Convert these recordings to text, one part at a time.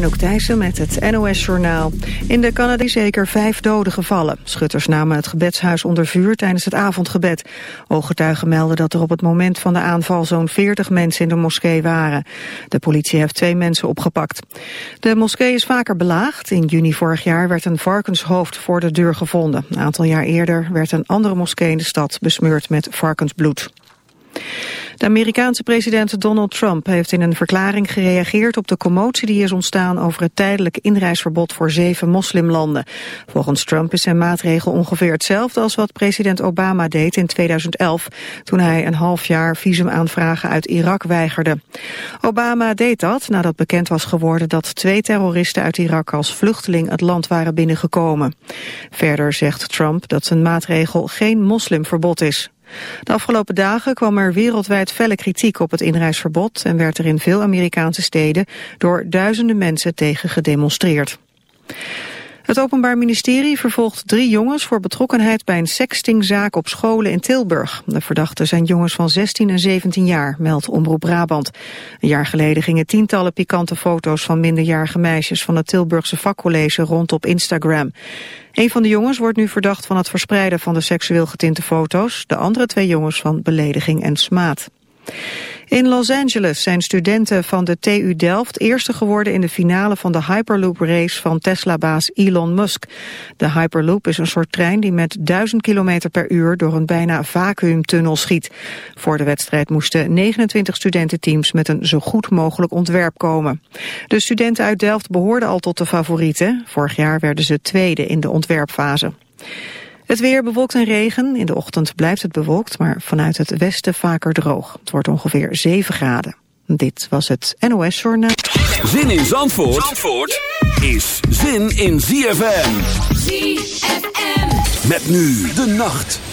Anouk Thijssen met het NOS-journaal. In de Canada zeker vijf doden gevallen. Schutters namen het gebedshuis onder vuur tijdens het avondgebed. Ooggetuigen melden dat er op het moment van de aanval zo'n 40 mensen in de moskee waren. De politie heeft twee mensen opgepakt. De moskee is vaker belaagd. In juni vorig jaar werd een varkenshoofd voor de deur gevonden. Een aantal jaar eerder werd een andere moskee in de stad besmeurd met varkensbloed. De Amerikaanse president Donald Trump heeft in een verklaring gereageerd op de commotie die is ontstaan over het tijdelijk inreisverbod voor zeven moslimlanden. Volgens Trump is zijn maatregel ongeveer hetzelfde als wat president Obama deed in 2011, toen hij een half jaar visumaanvragen uit Irak weigerde. Obama deed dat nadat bekend was geworden dat twee terroristen uit Irak als vluchteling het land waren binnengekomen. Verder zegt Trump dat zijn maatregel geen moslimverbod is. De afgelopen dagen kwam er wereldwijd felle kritiek op het inreisverbod en werd er in veel Amerikaanse steden door duizenden mensen tegen gedemonstreerd. Het Openbaar Ministerie vervolgt drie jongens voor betrokkenheid bij een sextingzaak op scholen in Tilburg. De verdachten zijn jongens van 16 en 17 jaar, meldt Omroep Brabant. Een jaar geleden gingen tientallen pikante foto's van minderjarige meisjes van het Tilburgse vakcollege rond op Instagram. Een van de jongens wordt nu verdacht van het verspreiden van de seksueel getinte foto's, de andere twee jongens van belediging en smaad. In Los Angeles zijn studenten van de TU Delft eerste geworden in de finale van de Hyperloop race van Tesla-baas Elon Musk. De Hyperloop is een soort trein die met 1000 km per uur door een bijna vacuümtunnel schiet. Voor de wedstrijd moesten 29 studententeams met een zo goed mogelijk ontwerp komen. De studenten uit Delft behoorden al tot de favorieten. Vorig jaar werden ze tweede in de ontwerpfase. Het weer bewolkt en regen. In de ochtend blijft het bewolkt, maar vanuit het westen vaker droog. Het wordt ongeveer 7 graden. Dit was het NOS Journaal. Zin in Zandvoort, Zandvoort is zin in ZFM. ZFM. Met nu de nacht.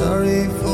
And that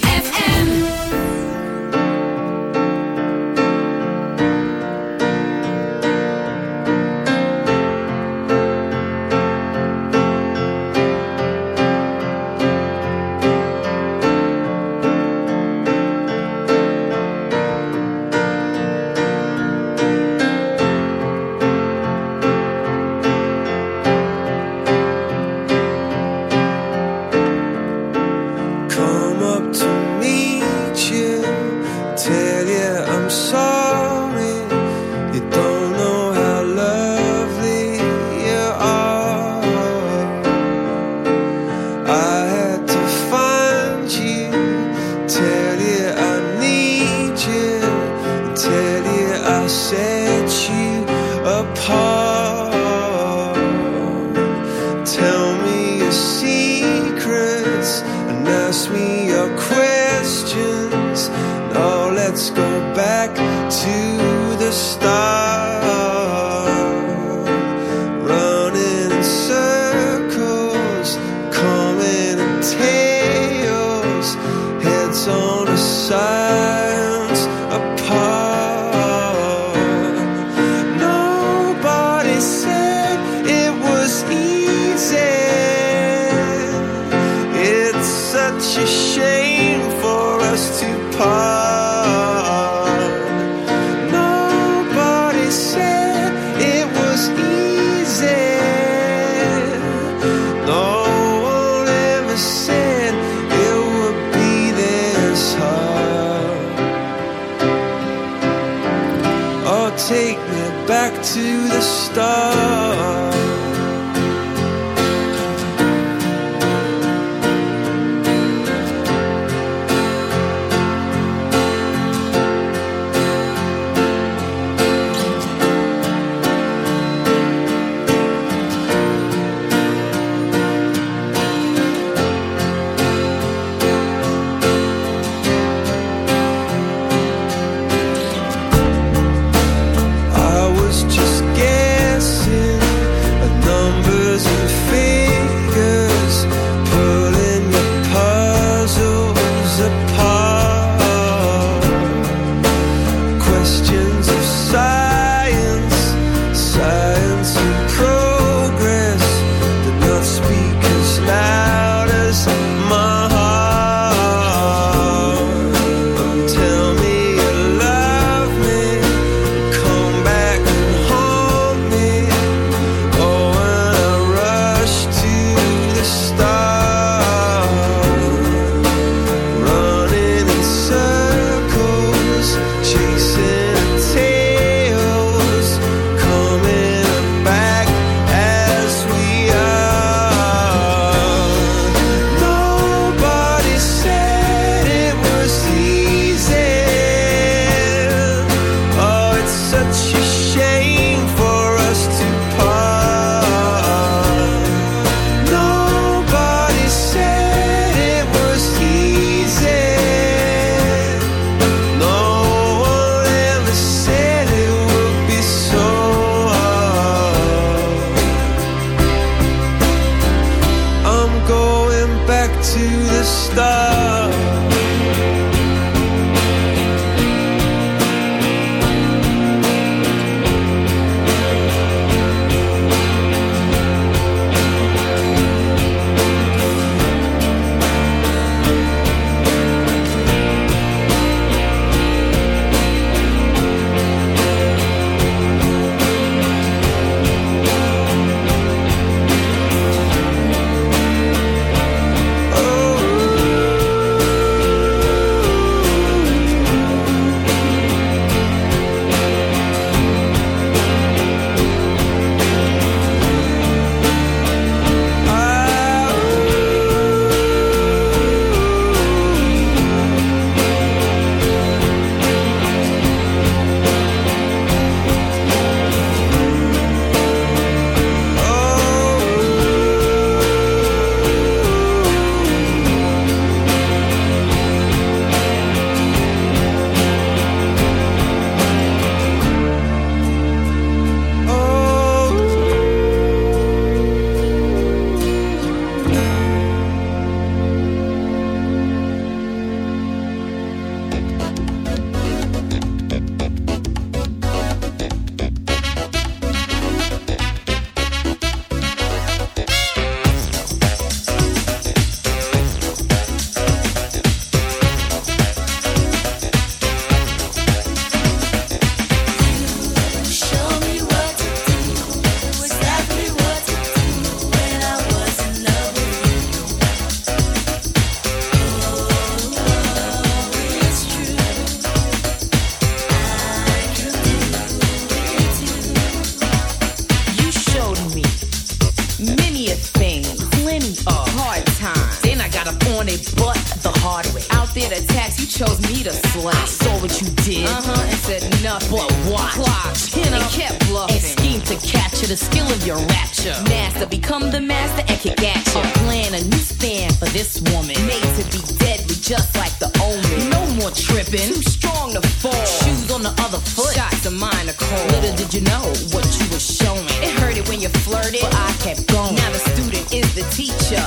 Chose me to slay. I saw what you did. Uh huh. And said nothing. But watch. Clock. Chin and kept bluffing. And schemed to capture the skill of your rapture. Master, become the master and kick at you. A plan, a new span for this woman. Made to be deadly, just like the omen. No more tripping. Too strong to fall. Shoes on the other foot. Shots of mine are cold. Little did you know what you were showing. It hurted when you flirted, but I kept going. Now the student is the teacher.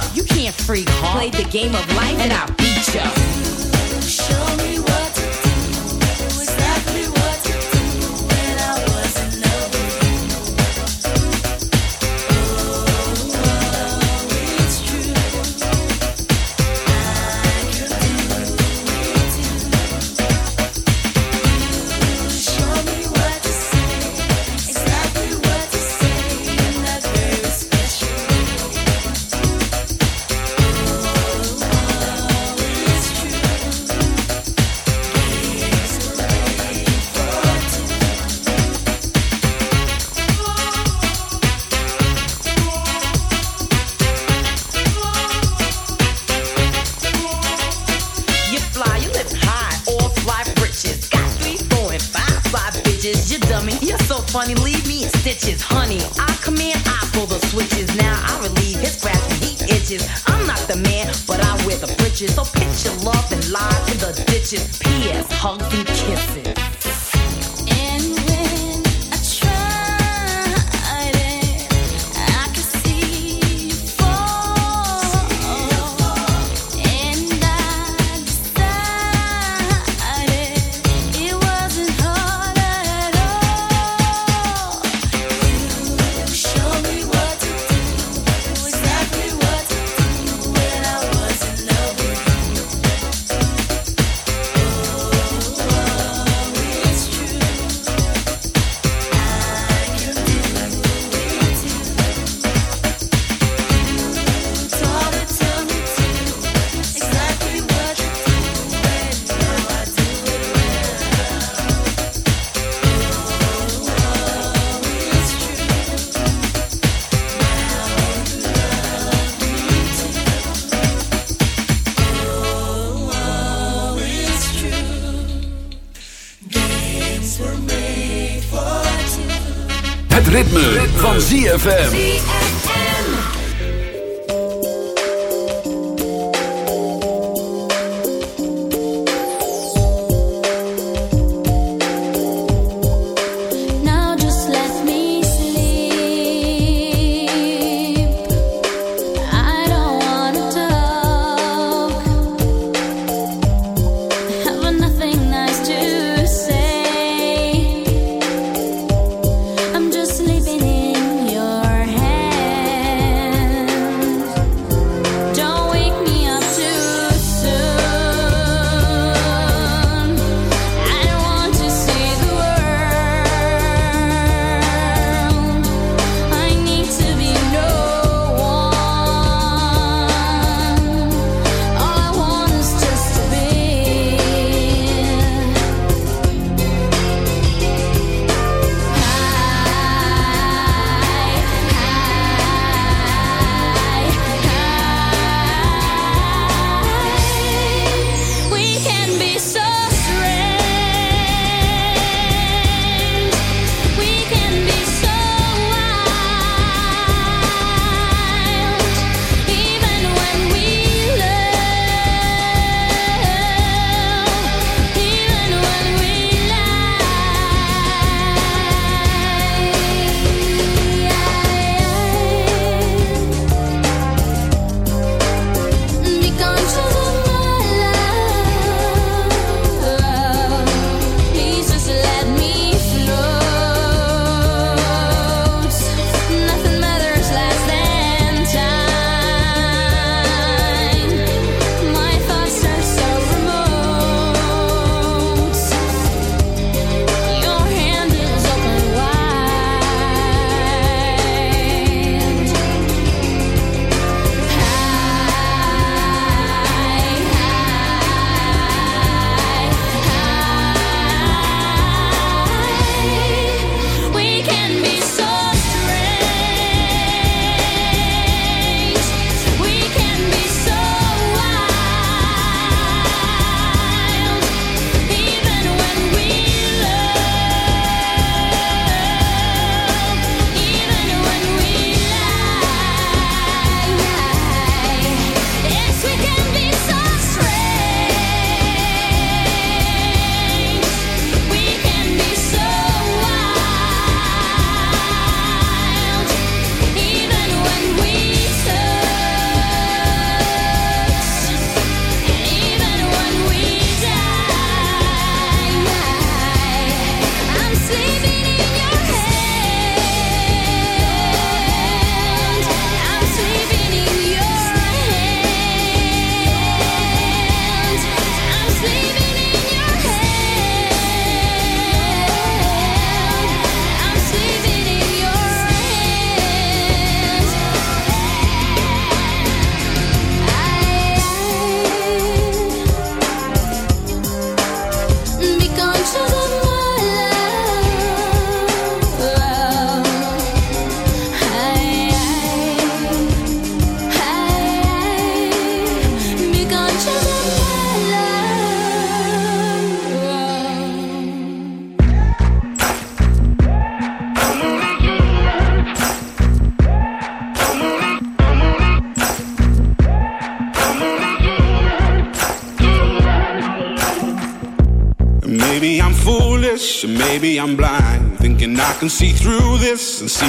Freak heart. Play the game of life and I beat ya. Show me what ZFM.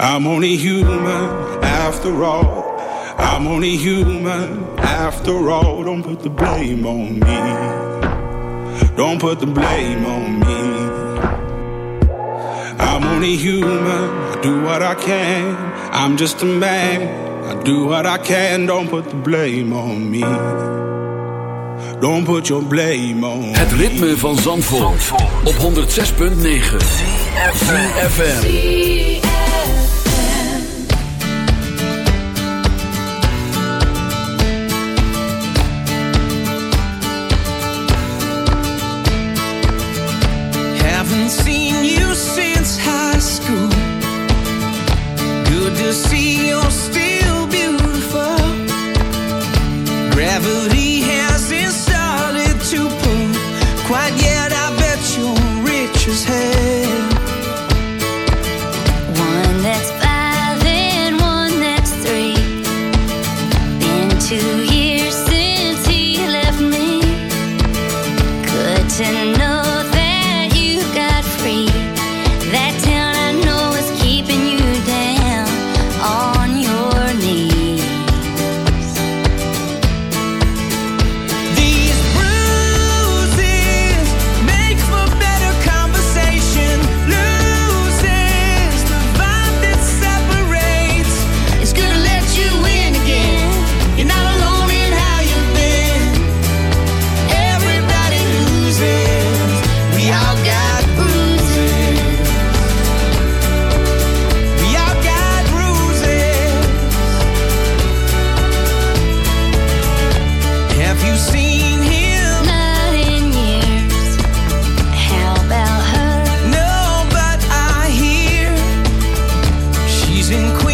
I'm only human after all. I'm only human after all. Don't put the blame on me. Don't put the blame on me. I'm only human. I do what I can. I'm just a man. I do what I can. Don't put the blame on me. Don't put your blame on me. Het ritme van Zandvoort, op 106.9 FM. losing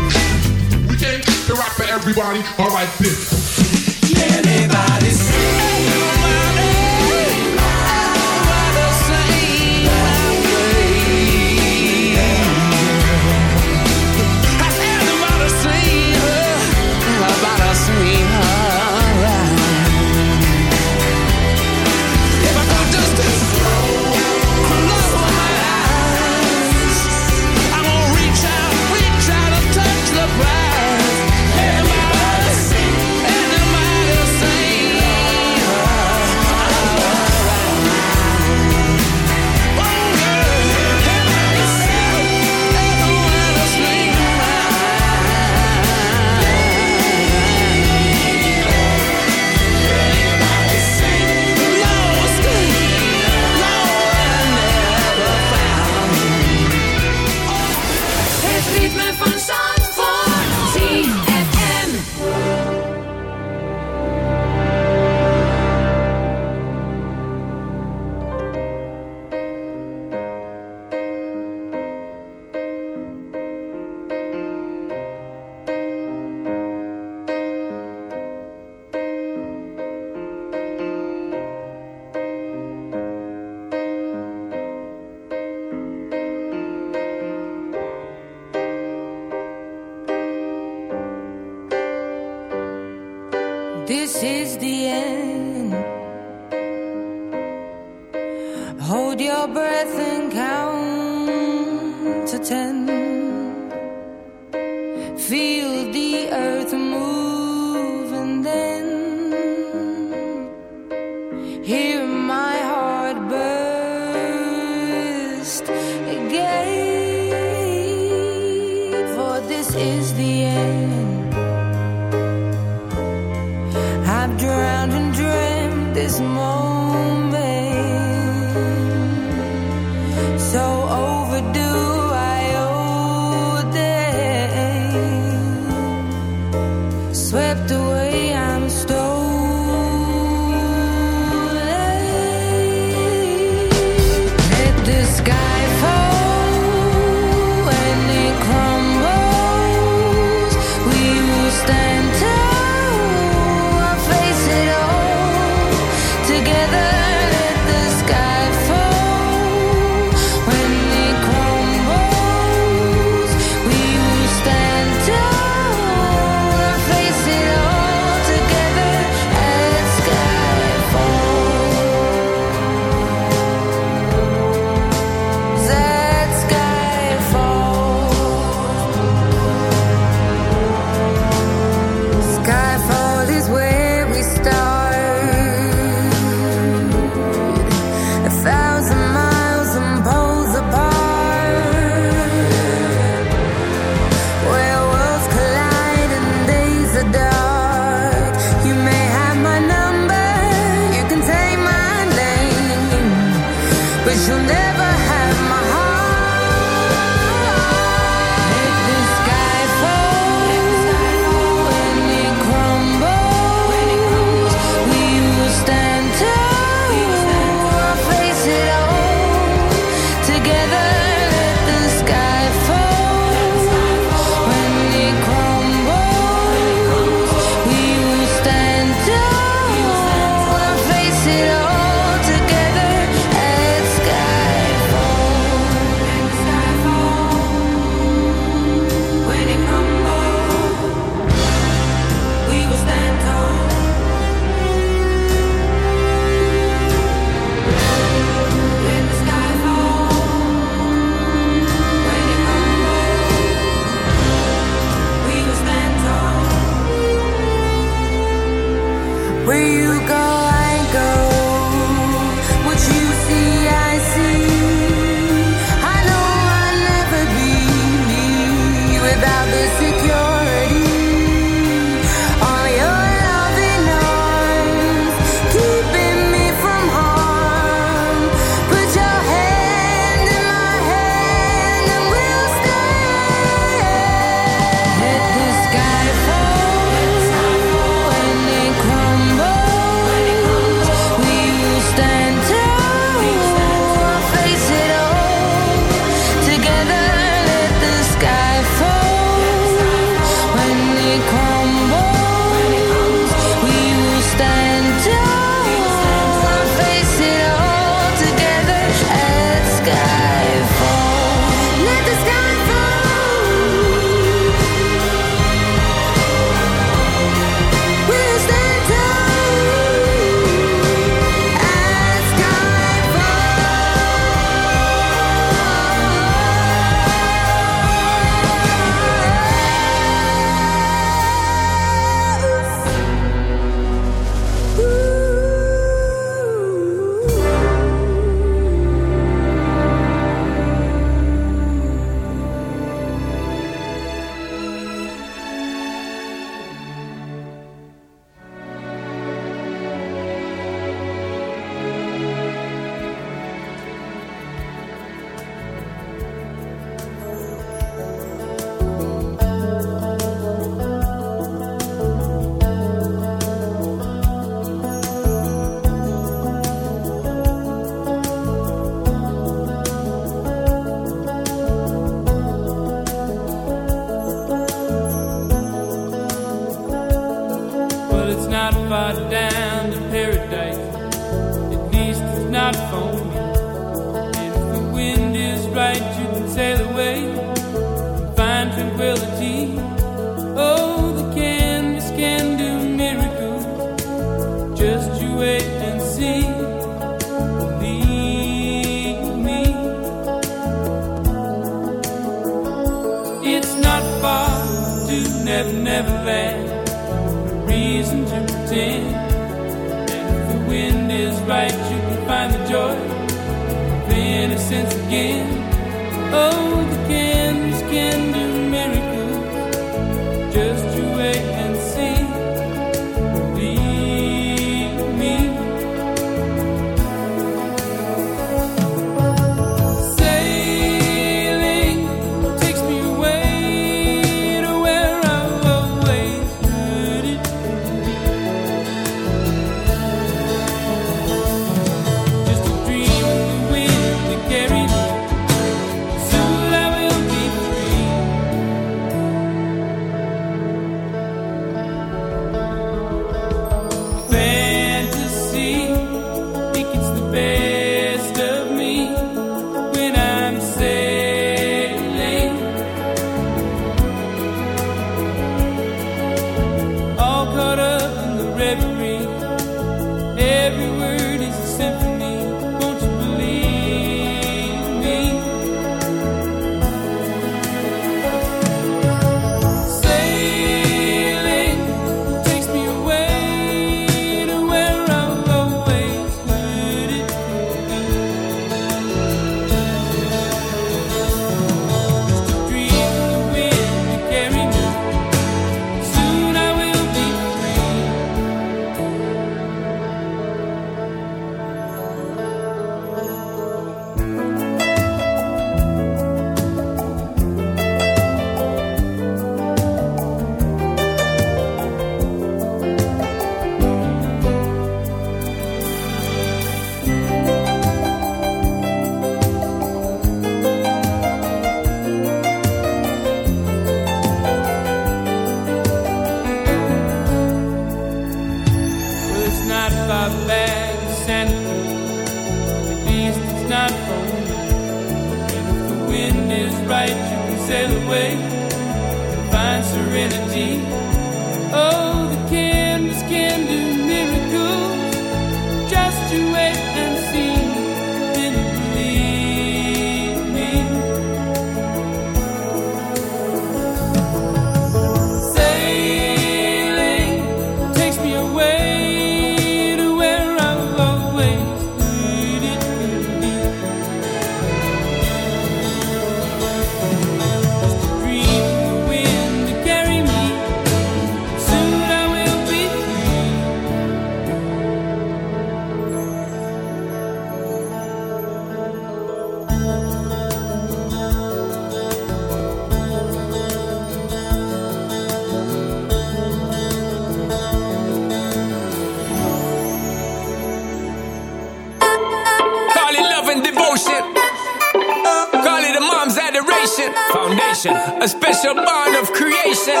foundation, a special bond of creation.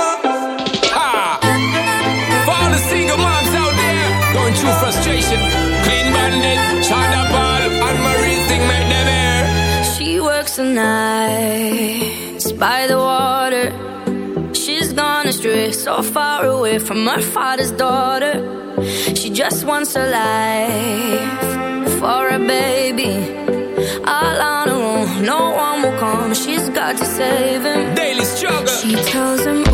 Ha! For all the single moms out there going through frustration, clean bandit, Sean Paul, and Marie thing made them air. She works the night by the water. She's gone astray, so far away from her father's daughter. She just wants a life for a baby. All on her own, no one will come. She's God to save him. Daily struggle. She tells him.